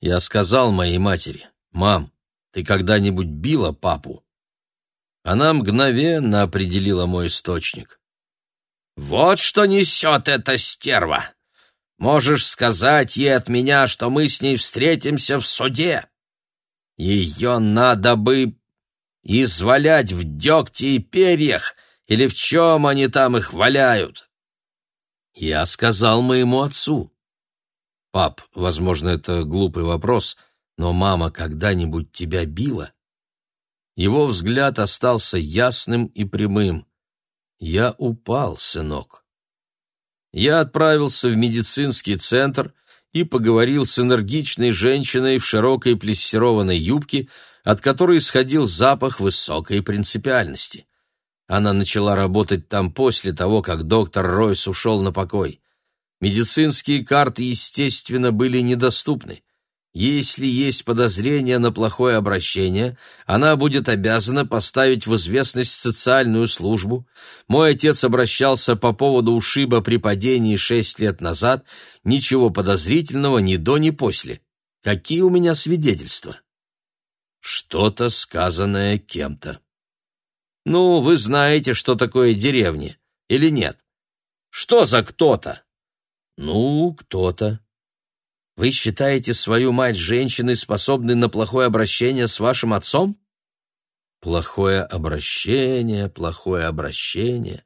Speaker 1: Я сказал моей матери, «Мам, ты когда-нибудь била папу?» Она мгновенно определила мой источник. «Вот что несет эта стерва! Можешь сказать ей от меня, что мы с ней встретимся в суде. Ее надо бы извалять в дегте и перьях, или в чем они там их валяют?» Я сказал моему отцу. «Пап, возможно, это глупый вопрос, но мама когда-нибудь тебя била?» Его взгляд остался ясным и прямым. «Я упал, сынок». Я отправился в медицинский центр и поговорил с энергичной женщиной в широкой плессированной юбке, от которой исходил запах высокой принципиальности. Она начала работать там после того, как доктор Ройс ушел на покой. Медицинские карты, естественно, были недоступны. Если есть подозрение на плохое обращение, она будет обязана поставить в известность социальную службу. Мой отец обращался по поводу ушиба при падении шесть лет назад. Ничего подозрительного ни до, ни после. Какие у меня свидетельства? Что-то сказанное кем-то. Ну, вы знаете, что такое деревня, или нет? Что за кто-то? Ну, кто-то. Вы считаете свою мать женщиной, способной на плохое обращение с вашим отцом? Плохое обращение, плохое обращение.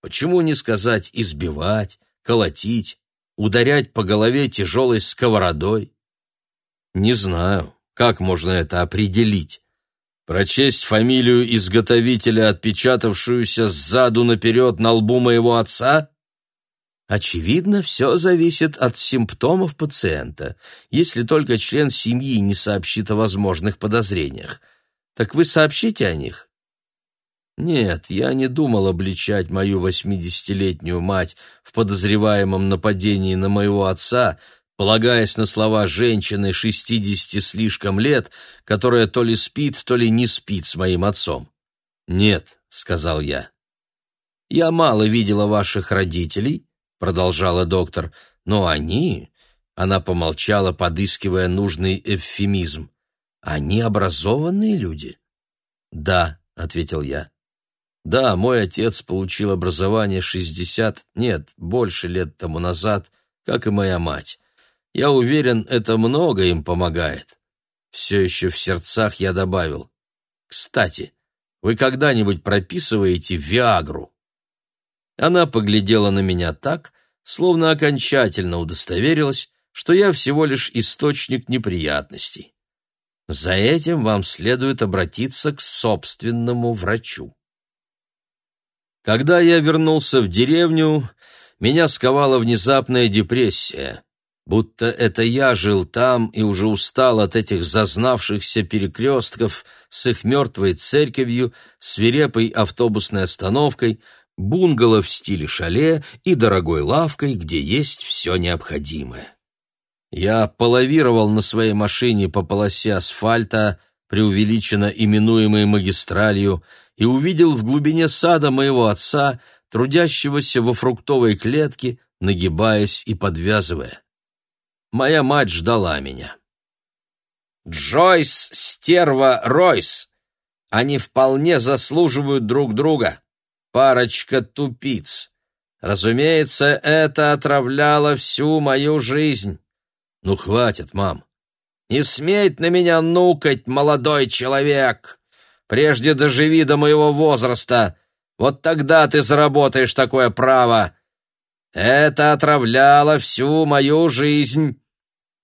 Speaker 1: Почему не сказать избивать, колотить, ударять по голове тяжелой сковородой? Не знаю, как можно это определить. Прочесть фамилию изготовителя, отпечатавшуюся сзаду наперед на лбу моего отца? Очевидно, все зависит от симптомов пациента, если только член семьи не сообщит о возможных подозрениях. Так вы сообщите о них? Нет, я не думал обличать мою восьмидесятилетнюю мать в подозреваемом нападении на моего отца, полагаясь на слова женщины шестидесяти слишком лет, которая то ли спит, то ли не спит с моим отцом. «Нет», — сказал я. «Я мало видела ваших родителей», — продолжала доктор, но они...» Она помолчала, подыскивая нужный эвфемизм. «Они образованные люди?» «Да», — ответил я. «Да, мой отец получил образование шестьдесят, нет, больше лет тому назад, как и моя мать. Я уверен, это много им помогает». Все еще в сердцах я добавил. «Кстати, вы когда-нибудь прописываете Виагру?» Она поглядела на меня так, словно окончательно удостоверилась, что я всего лишь источник неприятностей. За этим вам следует обратиться к собственному врачу. Когда я вернулся в деревню, меня сковала внезапная депрессия, будто это я жил там и уже устал от этих зазнавшихся перекрестков с их мертвой церковью, свирепой автобусной остановкой, бунгало в стиле шале и дорогой лавкой, где есть все необходимое. Я половировал на своей машине по полосе асфальта, преувеличенно именуемой магистралью, и увидел в глубине сада моего отца, трудящегося во фруктовой клетке, нагибаясь и подвязывая. Моя мать ждала меня. «Джойс, стерва, Ройс! Они вполне заслуживают друг друга. Парочка тупиц. Разумеется, это отравляло всю мою жизнь. «Ну, хватит, мам!» «Не смейт на меня нукать, молодой человек! Прежде доживи до моего возраста, вот тогда ты заработаешь такое право! Это отравляло всю мою жизнь!»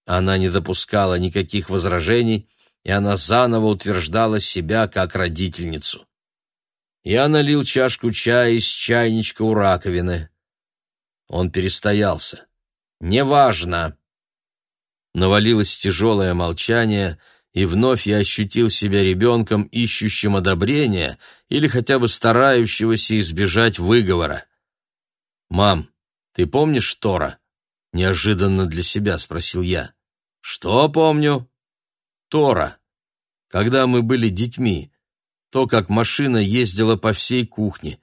Speaker 1: Она не допускала никаких возражений, и она заново утверждала себя как родительницу. Я налил чашку чая из чайничка у раковины. Он перестоялся. «Неважно!» навалилось тяжелое молчание, и вновь я ощутил себя ребенком, ищущим одобрения или хотя бы старающегося избежать выговора. «Мам, ты помнишь Тора?» — неожиданно для себя спросил я. «Что помню?» «Тора. Когда мы были детьми, то, как машина ездила по всей кухне,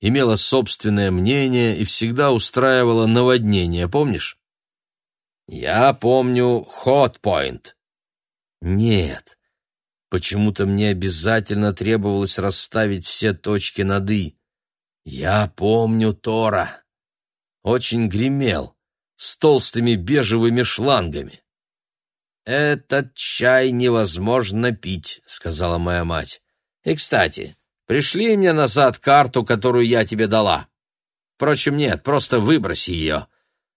Speaker 1: имела собственное мнение и всегда устраивала наводнение, помнишь? Я помню Хотпойнт. Нет. Почему-то мне обязательно требовалось расставить все точки над «и». Я помню Тора. Очень гремел, с толстыми бежевыми шлангами. «Этот чай невозможно пить», — сказала моя мать. «И, кстати, пришли мне назад карту, которую я тебе дала. Впрочем, нет, просто выброси ее.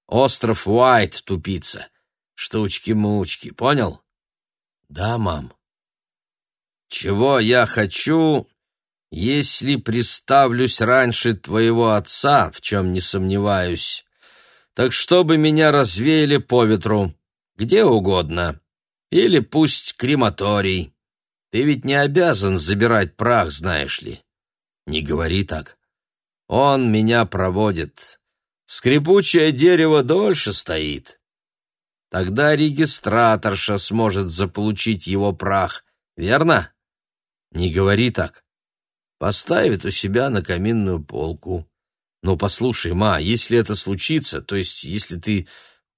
Speaker 1: Остров Уайт, тупица. Штучки-мучки, понял? Да, мам. Чего я хочу, если приставлюсь раньше твоего отца, в чем не сомневаюсь, так чтобы меня развеяли по ветру, где угодно, или пусть крематорий. Ты ведь не обязан забирать прах, знаешь ли. Не говори так. Он меня проводит. Скрипучее дерево дольше стоит. Тогда регистраторша сможет заполучить его прах, верно? Не говори так. Поставит у себя на каминную полку. Но послушай, ма, если это случится, то есть если ты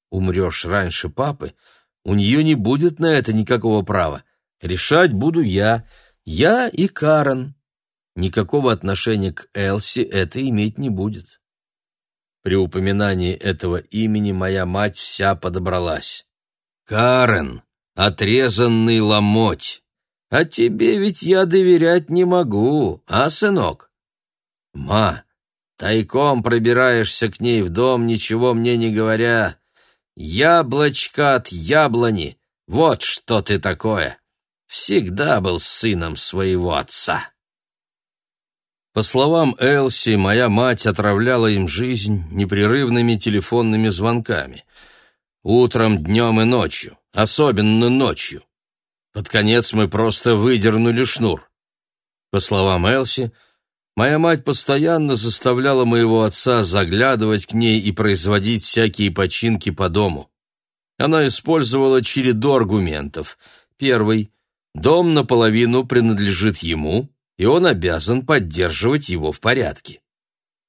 Speaker 1: умрешь раньше папы, у нее не будет на это никакого права. Решать буду я, я и Карен. Никакого отношения к Элси это иметь не будет. При упоминании этого имени моя мать вся подобралась. «Карен, отрезанный ломоть! А тебе ведь я доверять не могу, а, сынок?» «Ма, тайком пробираешься к ней в дом, ничего мне не говоря. Яблочко от яблони, вот что ты такое! Всегда был сыном своего отца!» По словам Элси, моя мать отравляла им жизнь непрерывными телефонными звонками. Утром, днем и ночью, особенно ночью. Под конец мы просто выдернули шнур. По словам Элси, моя мать постоянно заставляла моего отца заглядывать к ней и производить всякие починки по дому. Она использовала череду аргументов. Первый — дом наполовину принадлежит ему, и он обязан поддерживать его в порядке.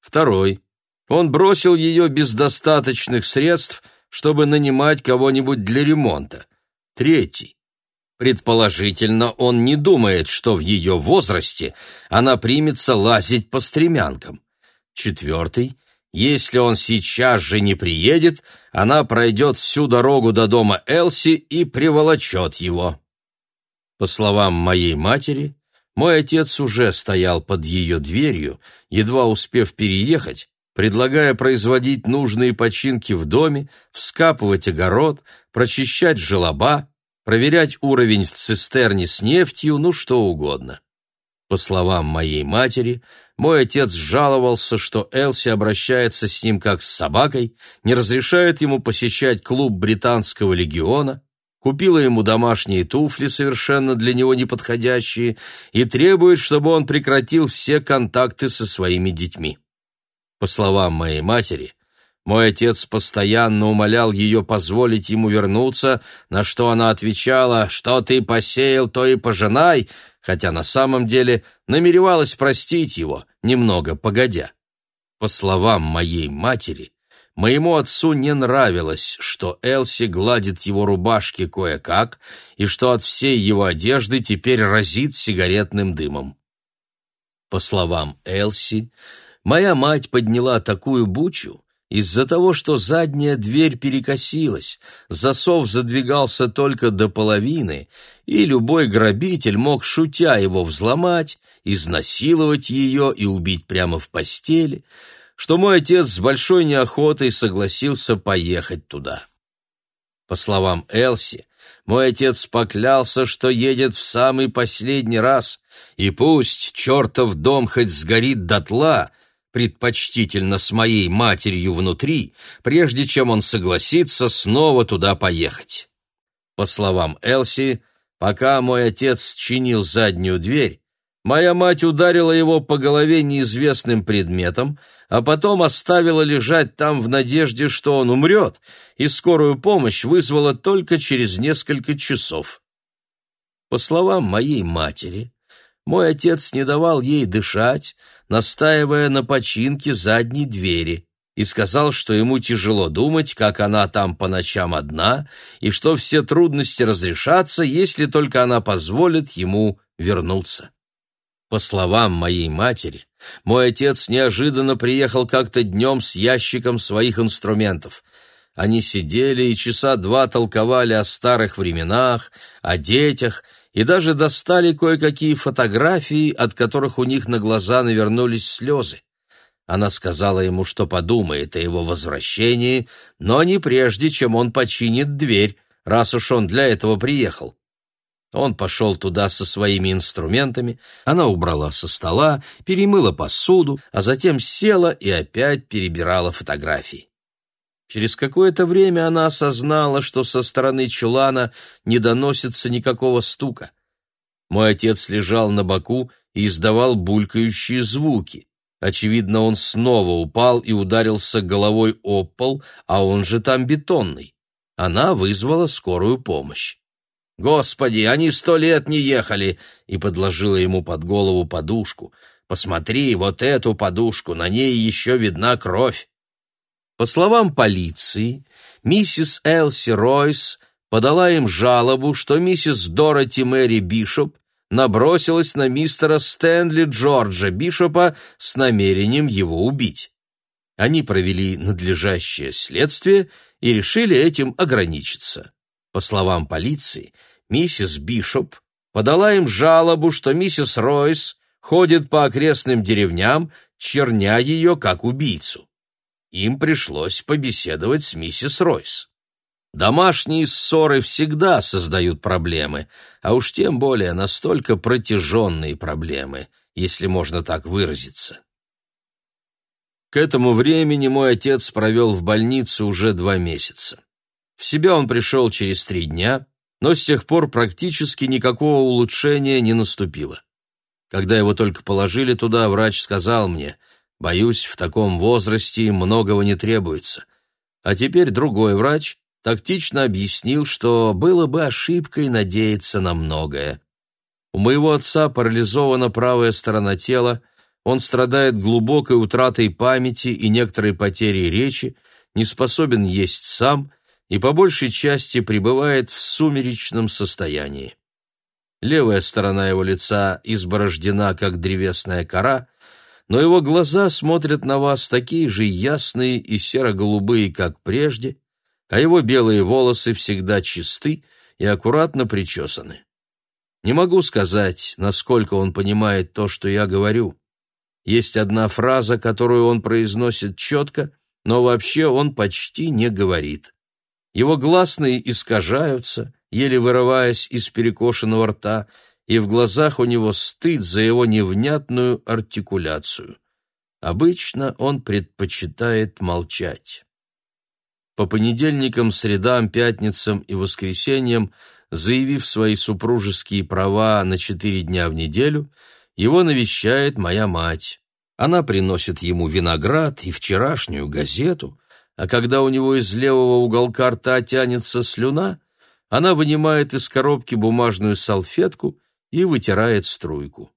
Speaker 1: Второй. Он бросил ее без достаточных средств, чтобы нанимать кого-нибудь для ремонта. Третий. Предположительно, он не думает, что в ее возрасте она примется лазить по стремянкам. Четвертый. Если он сейчас же не приедет, она пройдет всю дорогу до дома Элси и приволочет его. По словам моей матери, мой отец уже стоял под ее дверью, едва успев переехать, предлагая производить нужные починки в доме, вскапывать огород, прочищать желоба, проверять уровень в цистерне с нефтью, ну что угодно. По словам моей матери, мой отец жаловался, что Элси обращается с ним как с собакой, не разрешает ему посещать клуб британского легиона, купила ему домашние туфли, совершенно для него неподходящие, и требует, чтобы он прекратил все контакты со своими детьми. По словам моей матери, мой отец постоянно умолял ее позволить ему вернуться, на что она отвечала, что ты посеял, то и пожинай, хотя на самом деле намеревалась простить его, немного погодя. По словам моей матери, моему отцу не нравилось, что Элси гладит его рубашки кое-как и что от всей его одежды теперь разит сигаретным дымом. По словам Элси, моя мать подняла такую бучу, из-за того, что задняя дверь перекосилась, засов задвигался только до половины, и любой грабитель мог, шутя его, взломать, изнасиловать ее и убить прямо в постели, что мой отец с большой неохотой согласился поехать туда. По словам Элси, мой отец поклялся, что едет в самый последний раз, и пусть чертов дом хоть сгорит дотла, предпочтительно с моей матерью внутри, прежде чем он согласится снова туда поехать. По словам Элси, пока мой отец чинил заднюю дверь, моя мать ударила его по голове неизвестным предметом, а потом оставила лежать там в надежде, что он умрет, и скорую помощь вызвала только через несколько часов. По словам моей матери, мой отец не давал ей дышать, настаивая на починке задней двери, и сказал, что ему тяжело думать, как она там по ночам одна, и что все трудности разрешатся, если только она позволит ему вернуться. По словам моей матери, мой отец неожиданно приехал как-то днем с ящиком своих инструментов. Они сидели и часа два толковали о старых временах, о детях и даже достали кое-какие фотографии, от которых у них на глаза навернулись слезы. Она сказала ему, что подумает о его возвращении, но не прежде, чем он починит дверь, раз уж он для этого приехал. Он пошел туда со своими инструментами, она убрала со стола, перемыла посуду, а затем села и опять перебирала фотографии. Через какое-то время она осознала, что со стороны чулана не доносится никакого стука. Мой отец лежал на боку и издавал булькающие звуки. Очевидно, он снова упал и ударился головой об пол, а он же там бетонный. Она вызвала скорую помощь. «Господи, они сто лет не ехали!» и подложила ему под голову подушку. «Посмотри, вот эту подушку, на ней еще видна кровь!» По словам полиции, миссис Элси Ройс подала им жалобу, что миссис Дороти Мэри Бишоп набросилась на мистера Стэнли Джорджа Бишопа с намерением его убить. Они провели надлежащее следствие и решили этим ограничиться. По словам полиции, миссис Бишоп подала им жалобу, что миссис Ройс ходит по окрестным деревням, черня ее как убийцу им пришлось побеседовать с миссис Ройс. Домашние ссоры всегда создают проблемы, а уж тем более настолько протяженные проблемы, если можно так выразиться. К этому времени мой отец провел в больнице уже два месяца. В себя он пришел через три дня, но с тех пор практически никакого улучшения не наступило. Когда его только положили туда, врач сказал мне – Боюсь, в таком возрасте многого не требуется. А теперь другой врач тактично объяснил, что было бы ошибкой надеяться на многое. У моего отца парализована правая сторона тела, Он страдает глубокой утратой памяти и некоторой потерей речи, не способен есть сам и по большей части пребывает в сумеречном состоянии. Левая сторона его лица изборождена, как древесная кора, но его глаза смотрят на вас такие же ясные и серо-голубые, как прежде, а его белые волосы всегда чисты и аккуратно причесаны. Не могу сказать, насколько он понимает то, что я говорю. Есть одна фраза, которую он произносит четко, но вообще он почти не говорит. Его гласные искажаются, еле вырываясь из перекошенного рта, и в глазах у него стыд за его невнятную артикуляцию. Обычно он предпочитает молчать. По понедельникам, средам, пятницам и воскресеньям, заявив свои супружеские права на четыре дня в неделю, его навещает моя мать. Она приносит ему виноград и вчерашнюю газету, а когда у него из левого уголка рта тянется слюна, она вынимает из коробки бумажную салфетку и вытирает струйку.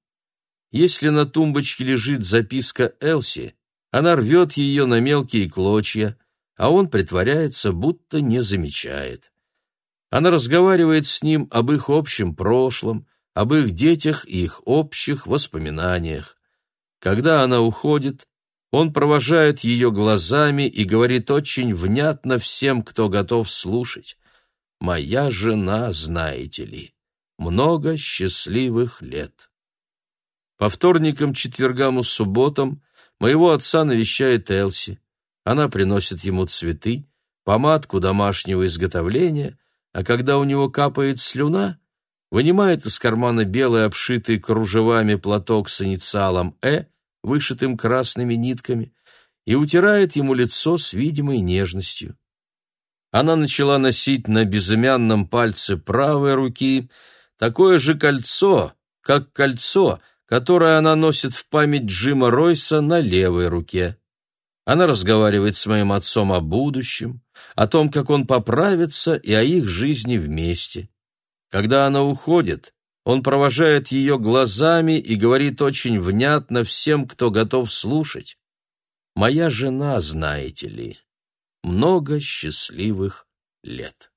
Speaker 1: Если на тумбочке лежит записка Элси, она рвет ее на мелкие клочья, а он притворяется, будто не замечает. Она разговаривает с ним об их общем прошлом, об их детях и их общих воспоминаниях. Когда она уходит, он провожает ее глазами и говорит очень внятно всем, кто готов слушать. «Моя жена, знаете ли, много счастливых лет». По вторникам, четвергам и субботам моего отца навещает Элси. Она приносит ему цветы, помадку домашнего изготовления, а когда у него капает слюна, вынимает из кармана белый обшитый кружевами платок с инициалом «Э», вышитым красными нитками, и утирает ему лицо с видимой нежностью. Она начала носить на безымянном пальце правой руки такое же кольцо, как кольцо, которое она носит в память Джима Ройса на левой руке. Она разговаривает с моим отцом о будущем, о том, как он поправится, и о их жизни вместе. Когда она уходит, он провожает ее глазами и говорит очень внятно всем, кто готов слушать. «Моя жена, знаете ли, много счастливых лет».